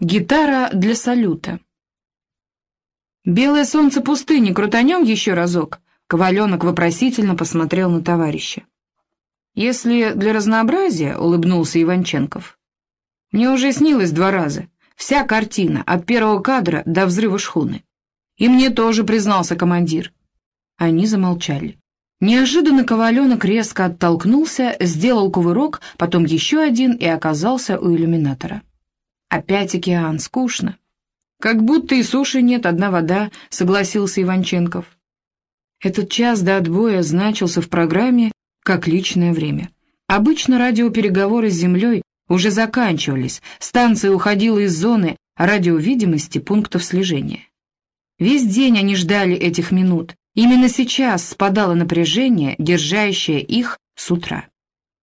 Гитара для салюта. «Белое солнце пустыни, крутанем еще разок?» Коваленок вопросительно посмотрел на товарища. «Если для разнообразия», — улыбнулся Иванченков. «Мне уже снилось два раза. Вся картина, от первого кадра до взрыва шхуны. И мне тоже признался командир». Они замолчали. Неожиданно Коваленок резко оттолкнулся, сделал кувырок, потом еще один и оказался у иллюминатора. Опять океан, скучно. Как будто и суши нет, одна вода, согласился Иванченков. Этот час до отбоя значился в программе как личное время. Обычно радиопереговоры с Землей уже заканчивались, станция уходила из зоны радиовидимости пунктов слежения. Весь день они ждали этих минут. Именно сейчас спадало напряжение, держащее их с утра.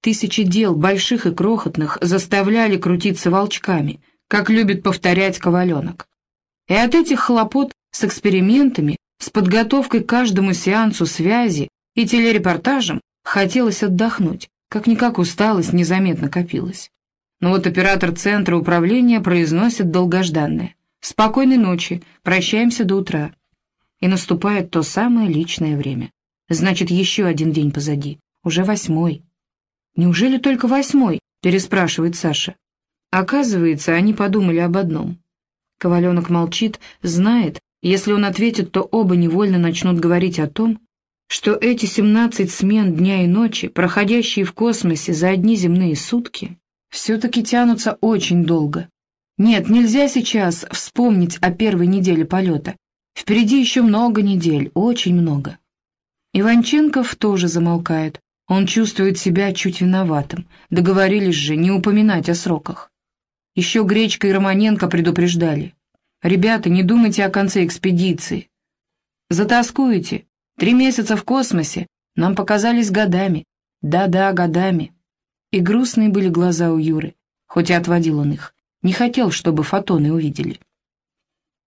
Тысячи дел, больших и крохотных, заставляли крутиться волчками, как любит повторять Коваленок. И от этих хлопот с экспериментами, с подготовкой к каждому сеансу связи и телерепортажем хотелось отдохнуть, как-никак усталость незаметно копилась. Но вот оператор центра управления произносит долгожданное. «Спокойной ночи, прощаемся до утра». И наступает то самое личное время. Значит, еще один день позади, уже восьмой. «Неужели только восьмой?» — переспрашивает Саша. Оказывается, они подумали об одном. Коваленок молчит, знает, если он ответит, то оба невольно начнут говорить о том, что эти семнадцать смен дня и ночи, проходящие в космосе за одни земные сутки, все-таки тянутся очень долго. Нет, нельзя сейчас вспомнить о первой неделе полета. Впереди еще много недель, очень много. Иванченков тоже замолкает. Он чувствует себя чуть виноватым. Договорились же не упоминать о сроках. Еще Гречка и Романенко предупреждали. «Ребята, не думайте о конце экспедиции. Затаскуете. Три месяца в космосе нам показались годами. Да-да, годами». И грустные были глаза у Юры, хоть и отводил он их. Не хотел, чтобы фотоны увидели.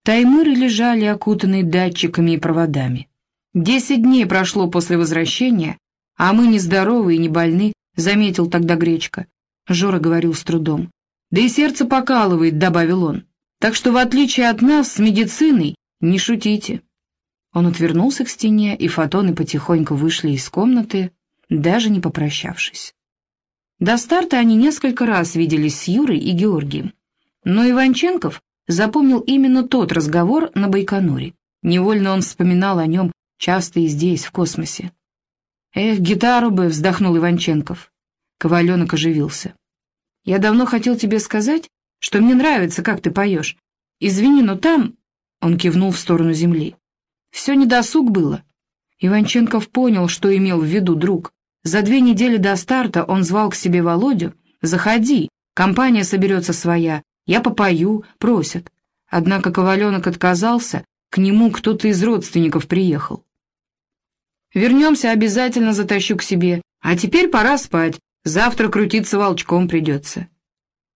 Таймыры лежали, окутанные датчиками и проводами. Десять дней прошло после возвращения, а мы нездоровы и не больны, заметил тогда Гречка. Жора говорил с трудом. Да и сердце покалывает, добавил он. Так что, в отличие от нас, с медициной не шутите. Он отвернулся к стене, и фотоны потихоньку вышли из комнаты, даже не попрощавшись. До старта они несколько раз виделись с Юрой и Георгием. Но Иванченков запомнил именно тот разговор на Байконуре. Невольно он вспоминал о нем часто и здесь, в космосе. «Эх, гитару бы!» — вздохнул Иванченков. Коваленок оживился. Я давно хотел тебе сказать, что мне нравится, как ты поешь. Извини, но там...» Он кивнул в сторону земли. «Все недосуг было». Иванченков понял, что имел в виду друг. За две недели до старта он звал к себе Володю. «Заходи, компания соберется своя, я попою, просят». Однако Коваленок отказался, к нему кто-то из родственников приехал. «Вернемся, обязательно затащу к себе. А теперь пора спать. Завтра крутиться волчком придется.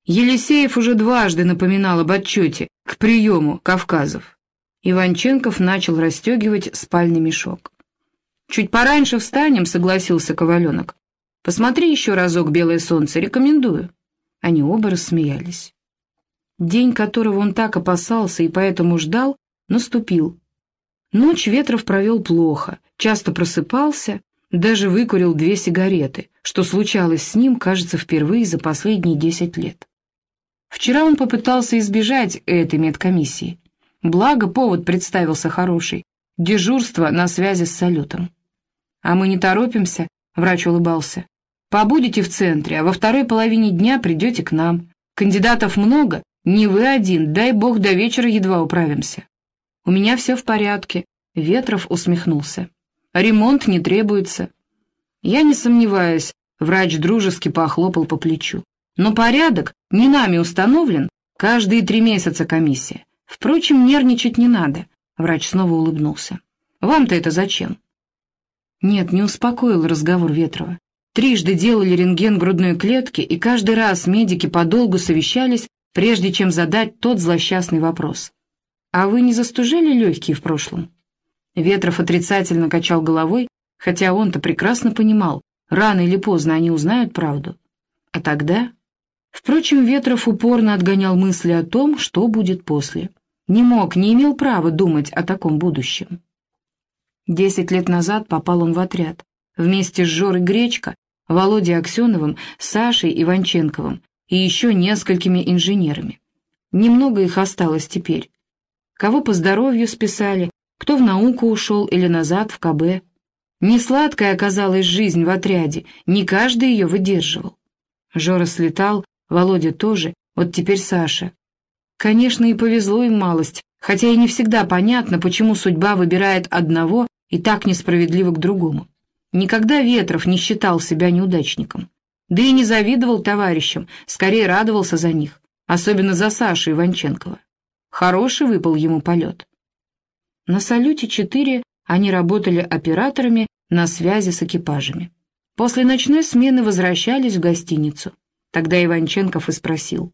Елисеев уже дважды напоминал об отчете к приему Кавказов. Иванченков начал расстегивать спальный мешок. «Чуть пораньше встанем», — согласился Коваленок. «Посмотри еще разок «Белое солнце», рекомендую». Они оба рассмеялись. День, которого он так опасался и поэтому ждал, наступил. Ночь Ветров провел плохо, часто просыпался, даже выкурил две сигареты, что случалось с ним, кажется, впервые за последние десять лет. Вчера он попытался избежать этой медкомиссии. Благо, повод представился хороший. Дежурство на связи с салютом. «А мы не торопимся», — врач улыбался. «Побудете в центре, а во второй половине дня придете к нам. Кандидатов много, не вы один, дай бог до вечера едва управимся». «У меня все в порядке», — Ветров усмехнулся. Ремонт не требуется. Я не сомневаюсь, врач дружески похлопал по плечу. Но порядок не нами установлен, каждые три месяца комиссия. Впрочем, нервничать не надо. Врач снова улыбнулся. Вам-то это зачем? Нет, не успокоил разговор Ветрова. Трижды делали рентген грудной клетки, и каждый раз медики подолгу совещались, прежде чем задать тот злосчастный вопрос. «А вы не застужили легкие в прошлом?» Ветров отрицательно качал головой, хотя он-то прекрасно понимал, рано или поздно они узнают правду. А тогда... Впрочем, Ветров упорно отгонял мысли о том, что будет после. Не мог, не имел права думать о таком будущем. Десять лет назад попал он в отряд. Вместе с Жорой Гречко, Володей Аксеновым, Сашей Иванченковым и еще несколькими инженерами. Немного их осталось теперь. Кого по здоровью списали, кто в науку ушел или назад в КБ. Несладкая оказалась жизнь в отряде, не каждый ее выдерживал. Жора слетал, Володя тоже, вот теперь Саша. Конечно, и повезло им малость, хотя и не всегда понятно, почему судьба выбирает одного и так несправедливо к другому. Никогда Ветров не считал себя неудачником. Да и не завидовал товарищам, скорее радовался за них, особенно за Сашу Иванченкова. Хороший выпал ему полет. На «Салюте-4» они работали операторами на связи с экипажами. После ночной смены возвращались в гостиницу. Тогда Иванченков и спросил.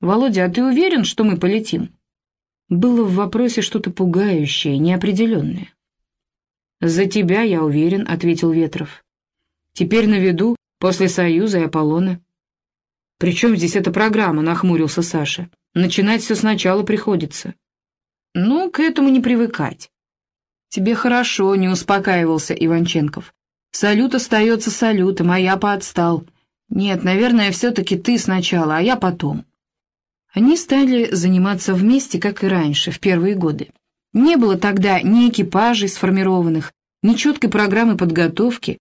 «Володя, а ты уверен, что мы полетим?» Было в вопросе что-то пугающее, неопределенное. «За тебя, я уверен», — ответил Ветров. «Теперь на виду, после Союза и Аполлона». «При чем здесь эта программа?» — нахмурился Саша. «Начинать все сначала приходится». «Ну, к этому не привыкать». «Тебе хорошо», — не успокаивался Иванченков. «Салют остается салютом, а я поотстал. «Нет, наверное, все-таки ты сначала, а я потом». Они стали заниматься вместе, как и раньше, в первые годы. Не было тогда ни экипажей сформированных, ни четкой программы подготовки.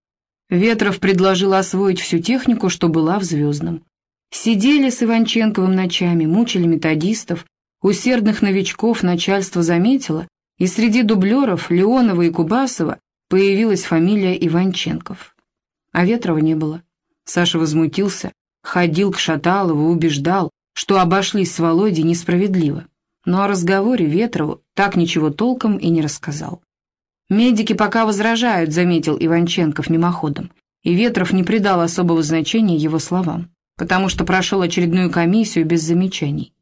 Ветров предложил освоить всю технику, что была в «Звездном». Сидели с Иванченковым ночами, мучили методистов, усердных новичков начальство заметило, и среди дублеров Леонова и Кубасова появилась фамилия Иванченков. А Ветрова не было. Саша возмутился, ходил к Шаталову, убеждал, что обошлись с Володей несправедливо. Но о разговоре Ветрову так ничего толком и не рассказал. «Медики пока возражают», — заметил Иванченков мимоходом, и Ветров не придал особого значения его словам, потому что прошел очередную комиссию без замечаний.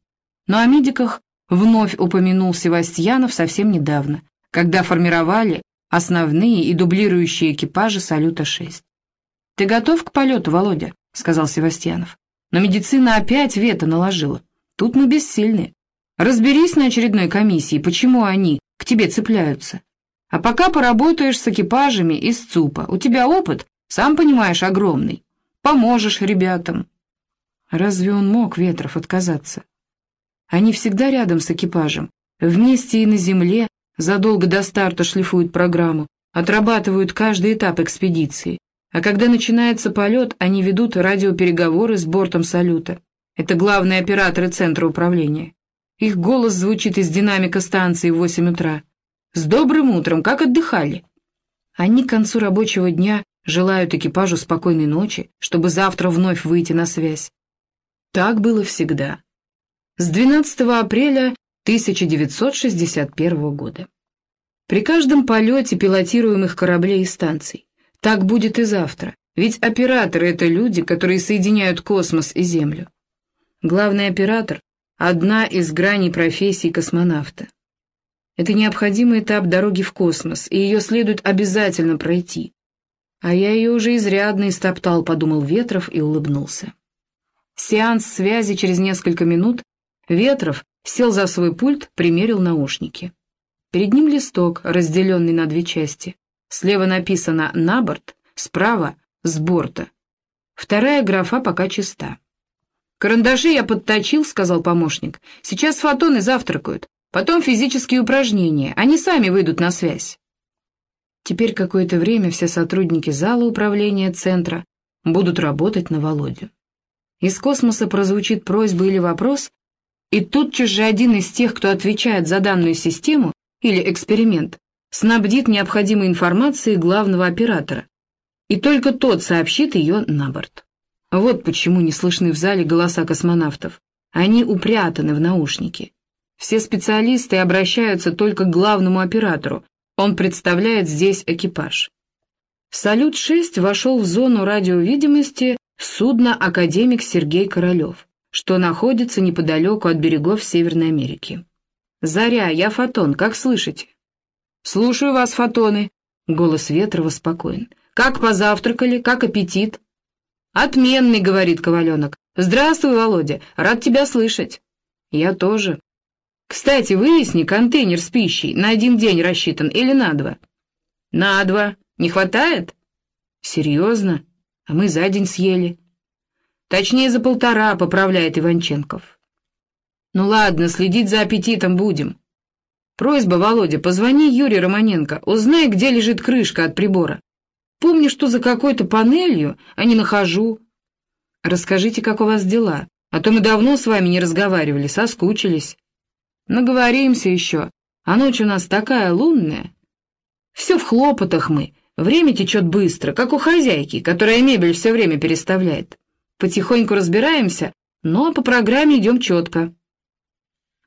Но о медиках вновь упомянул Севастьянов совсем недавно, когда формировали основные и дублирующие экипажи «Салюта-6». «Ты готов к полету, Володя?» — сказал Севастьянов. «Но медицина опять вето наложила. Тут мы бессильны. Разберись на очередной комиссии, почему они к тебе цепляются. А пока поработаешь с экипажами из ЦУПа. У тебя опыт, сам понимаешь, огромный. Поможешь ребятам». Разве он мог, Ветров, отказаться? Они всегда рядом с экипажем, вместе и на земле, задолго до старта шлифуют программу, отрабатывают каждый этап экспедиции. А когда начинается полет, они ведут радиопереговоры с бортом салюта. Это главные операторы центра управления. Их голос звучит из динамика станции в 8 утра. «С добрым утром! Как отдыхали?» Они к концу рабочего дня желают экипажу спокойной ночи, чтобы завтра вновь выйти на связь. Так было всегда. С 12 апреля 1961 года. При каждом полете пилотируемых кораблей и станций так будет и завтра, ведь операторы — это люди, которые соединяют космос и Землю. Главный оператор — одна из граней профессии космонавта. Это необходимый этап дороги в космос, и ее следует обязательно пройти. А я ее уже изрядно истоптал, подумал Ветров и улыбнулся. Сеанс связи через несколько минут. Ветров сел за свой пульт, примерил наушники. Перед ним листок, разделенный на две части. Слева написано «на борт», справа «с борта». Вторая графа пока чиста. «Карандаши я подточил», — сказал помощник. «Сейчас фотоны завтракают, потом физические упражнения, они сами выйдут на связь». Теперь какое-то время все сотрудники зала управления центра будут работать на Володю. Из космоса прозвучит просьба или вопрос, и тотчас же один из тех, кто отвечает за данную систему или эксперимент, снабдит необходимой информацией главного оператора, и только тот сообщит ее на борт. Вот почему не слышны в зале голоса космонавтов. Они упрятаны в наушники. Все специалисты обращаются только к главному оператору, он представляет здесь экипаж. «Салют-6» вошел в зону радиовидимости судно «Академик Сергей Королев», что находится неподалеку от берегов Северной Америки. «Заря, я Фотон, как слышите?» «Слушаю вас, фотоны!» — голос Ветрова спокоен. «Как позавтракали? Как аппетит?» «Отменный», — говорит Коваленок. «Здравствуй, Володя, рад тебя слышать». «Я тоже». «Кстати, выясни, контейнер с пищей на один день рассчитан или на два?» «На два. Не хватает?» «Серьезно? А мы за день съели». «Точнее, за полтора», — поправляет Иванченков. «Ну ладно, следить за аппетитом будем». «Просьба, Володя, позвони Юре Романенко, узнай, где лежит крышка от прибора. Помню, что за какой-то панелью, а не нахожу. Расскажите, как у вас дела, а то мы давно с вами не разговаривали, соскучились. Наговоримся еще, а ночь у нас такая лунная. Все в хлопотах мы, время течет быстро, как у хозяйки, которая мебель все время переставляет. Потихоньку разбираемся, но по программе идем четко.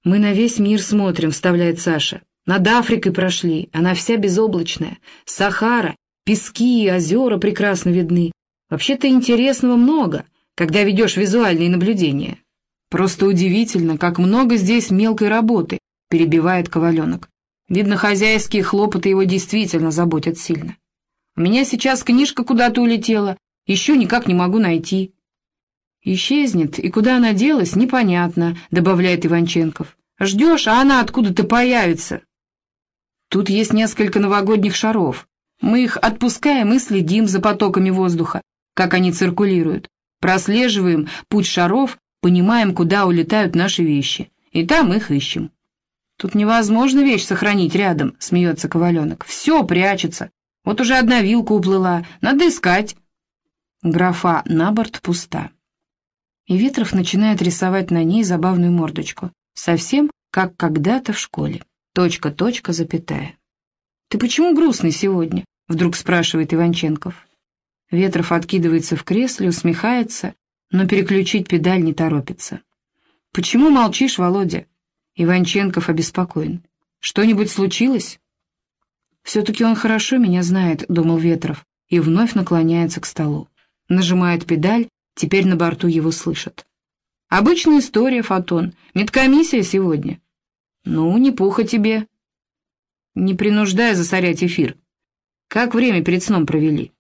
«Мы на весь мир смотрим», — вставляет Саша. «Над Африкой прошли, она вся безоблачная. Сахара, пески и озера прекрасно видны. Вообще-то интересного много, когда ведешь визуальные наблюдения». «Просто удивительно, как много здесь мелкой работы», — перебивает Коваленок. «Видно, хозяйские хлопоты его действительно заботят сильно. У меня сейчас книжка куда-то улетела, еще никак не могу найти». «Исчезнет, и куда она делась, непонятно», — добавляет Иванченков. «Ждешь, а она откуда-то появится». Тут есть несколько новогодних шаров. Мы их отпускаем и следим за потоками воздуха, как они циркулируют. Прослеживаем путь шаров, понимаем, куда улетают наши вещи. И там их ищем. Тут невозможно вещь сохранить рядом, смеется Коваленок. Все прячется. Вот уже одна вилка уплыла. Надо искать. Графа на борт пуста и Ветров начинает рисовать на ней забавную мордочку, совсем как когда-то в школе. Точка, точка, запятая. «Ты почему грустный сегодня?» — вдруг спрашивает Иванченков. Ветров откидывается в кресле, усмехается, но переключить педаль не торопится. «Почему молчишь, Володя?» Иванченков обеспокоен. «Что-нибудь случилось?» «Все-таки он хорошо меня знает», — думал Ветров, и вновь наклоняется к столу. Нажимает педаль, Теперь на борту его слышат. «Обычная история, Фотон. Медкомиссия сегодня». «Ну, не пуха тебе». «Не принуждая засорять эфир. Как время перед сном провели?»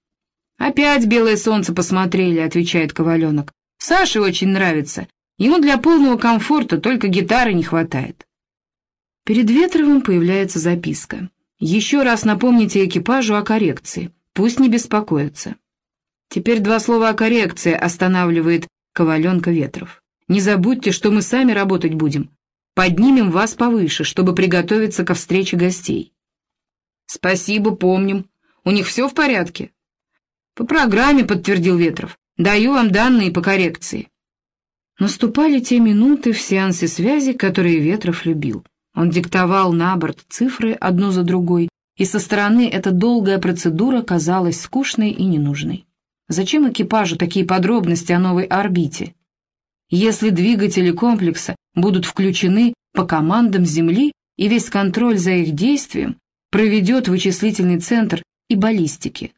«Опять белое солнце посмотрели», — отвечает Коваленок. «Саше очень нравится. Ему для полного комфорта только гитары не хватает». Перед Ветровым появляется записка. «Еще раз напомните экипажу о коррекции. Пусть не беспокоятся». Теперь два слова о коррекции останавливает Коваленко Ветров. Не забудьте, что мы сами работать будем. Поднимем вас повыше, чтобы приготовиться ко встрече гостей. Спасибо, помним. У них все в порядке? По программе, подтвердил Ветров. Даю вам данные по коррекции. Наступали те минуты в сеансе связи, которые Ветров любил. Он диктовал на борт цифры одну за другой, и со стороны эта долгая процедура казалась скучной и ненужной. Зачем экипажу такие подробности о новой орбите? Если двигатели комплекса будут включены по командам Земли и весь контроль за их действием проведет вычислительный центр и баллистики.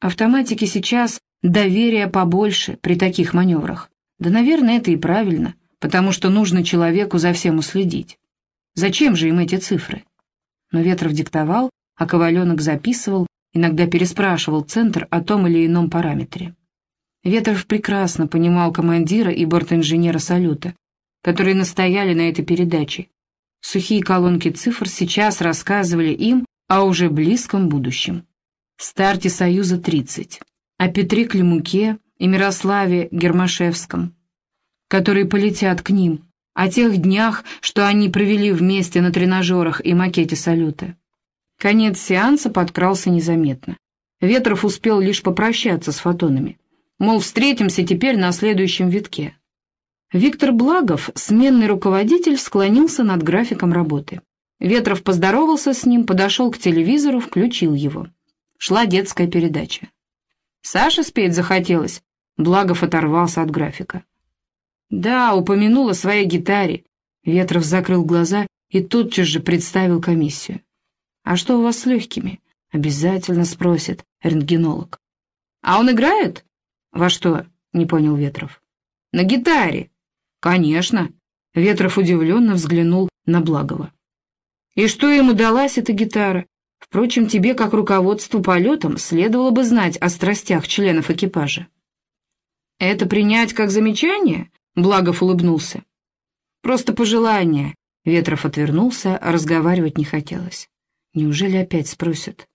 Автоматики сейчас доверия побольше при таких маневрах. Да, наверное, это и правильно, потому что нужно человеку за всем уследить. Зачем же им эти цифры? Но Ветров диктовал, а Коваленок записывал, иногда переспрашивал центр о том или ином параметре. Ветров прекрасно понимал командира и бортинженера салюта, которые настояли на этой передаче. Сухие колонки цифр сейчас рассказывали им о уже близком будущем. Старте Союза-30, о Петре Климуке и Мирославе Гермашевском, которые полетят к ним, о тех днях, что они провели вместе на тренажерах и макете салюта. Конец сеанса подкрался незаметно. Ветров успел лишь попрощаться с фотонами. Мол, встретимся теперь на следующем витке. Виктор Благов, сменный руководитель, склонился над графиком работы. Ветров поздоровался с ним, подошел к телевизору, включил его. Шла детская передача. Саша спеть захотелось. Благов оторвался от графика. Да, упомянул о своей гитаре. Ветров закрыл глаза и тотчас же представил комиссию. «А что у вас с легкими?» — обязательно спросит рентгенолог. «А он играет?» «Во что?» — не понял Ветров. «На гитаре». «Конечно». Ветров удивленно взглянул на Благова. «И что ему далась эта гитара? Впрочем, тебе, как руководству полетом, следовало бы знать о страстях членов экипажа». «Это принять как замечание?» — Благов улыбнулся. «Просто пожелание». Ветров отвернулся, а разговаривать не хотелось. Неужели опять спросят?